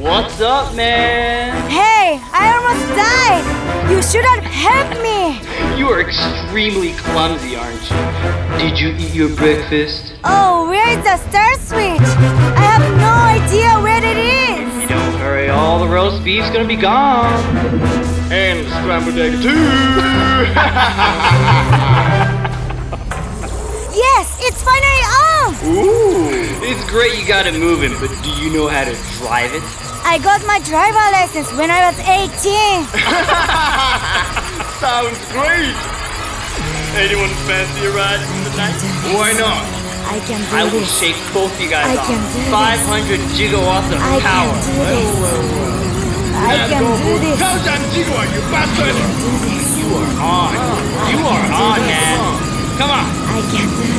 What's up, man? Hey, I almost died. You should have helped me. You are extremely clumsy, aren't you? Did you eat your breakfast? Oh, where is the star switch? I have no idea where it is. You don't hurry, all the roast beef's gonna be gone. And the scrambled egg, too. Yes, it's finally on. Ooh, it's great you got it moving, but do you know how to drive it? I got my driver license when I was 18. Sounds great. Anyone fancy a ride tonight? Why not? I can do I will this. shake both you guys I off. Can do 500 this. gigawatts of I power. Can do this. Whoa, whoa, whoa. I can do this. Thousand gigawatt, you bastard! You are on. You are on, man. Come on. I can do